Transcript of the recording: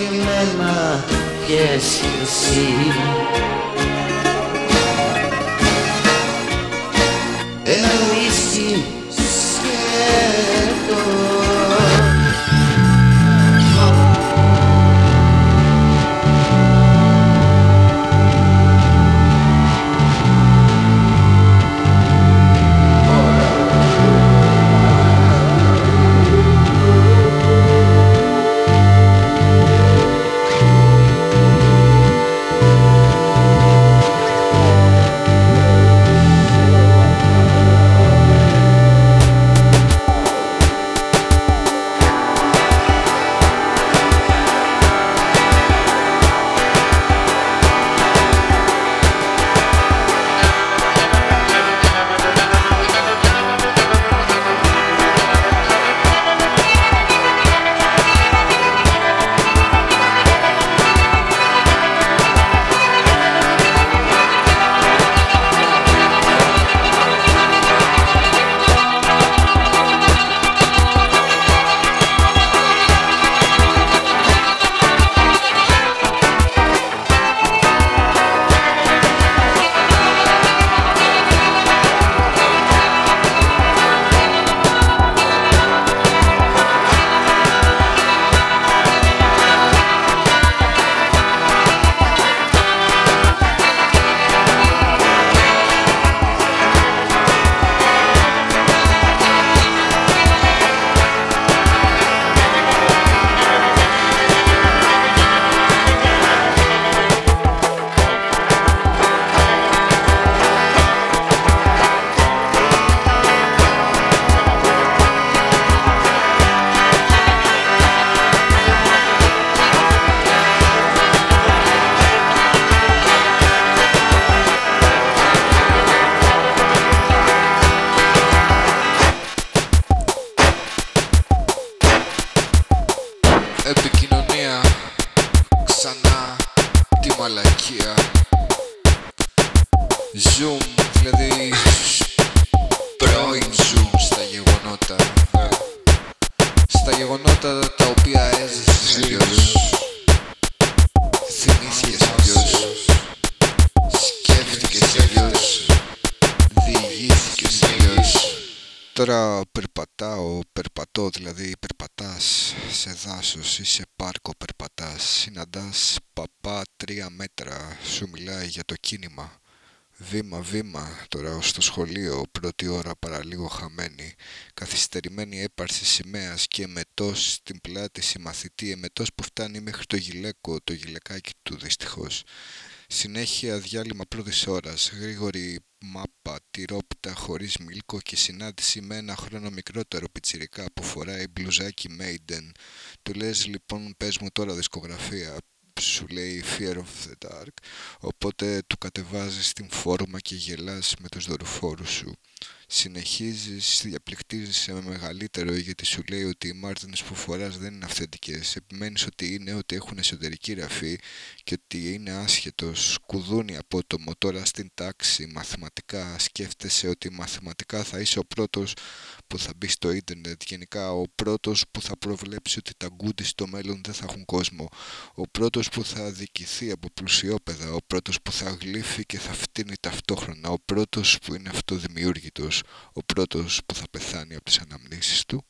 remember, yes, you see. Every επικοινωνία. Ξανά τη μαλακία. Zoom, δηλαδή Τώρα περπατάω, περπατώ δηλαδή περπατάς σε δάσος ή σε πάρκο περπατάς. Συναντάς παπά τρία μέτρα, σου μιλάει για το κίνημα. Βήμα βήμα τώρα στο σχολείο, πρώτη ώρα παραλίγο χαμένη. Καθυστερημένη έπαρση σημαίας και εμετός στην πλάτη συμμαθητή Εμετός που φτάνει μέχρι το γυλαίκο, το γυλαικάκι του δυστυχώς. Συνέχεια διάλειμμα πρώτης ώρας, γρήγορη μάπα, τυρόπιτα χωρίς μίλκο και συνάντηση με ένα χρόνο μικρότερο πιτσιρικά που φοράει μπλουζάκι Maiden. Του λες λοιπόν πες μου τώρα δισκογραφία, σου λέει Fear of the Dark, οπότε του κατεβάζεις την φόρμα και γελάς με τους δορυφόρους σου συνεχίζεις, διαπληκτίζεσαι με μεγαλύτερο γιατί σου λέει ότι οι μάρτινες που φοράς δεν είναι αυθεντικές. Επιμένεις ότι είναι, ότι έχουν εσωτερική ραφή και ότι είναι άσχετος. Κουδούνι απότομο. Τώρα στην τάξη μαθηματικά σκέφτεσαι ότι μαθηματικά θα είσαι ο πρώτος που θα μπει στο ίντερνετ. Γενικά ο πρώτος που θα προβλέψει ότι τα γκούντι στο μέλλον δεν θα έχουν κόσμο. Ο πρώτος που θα αδικηθεί από πλουσιόπεδα ο πρώτος που θα γλύφει και θα φτύνει ταυτόχρονα. Ο πρώτος που είναι αυτοδημιούργητος ο πρώτος που θα πεθάνει από τις αναμνήσεις του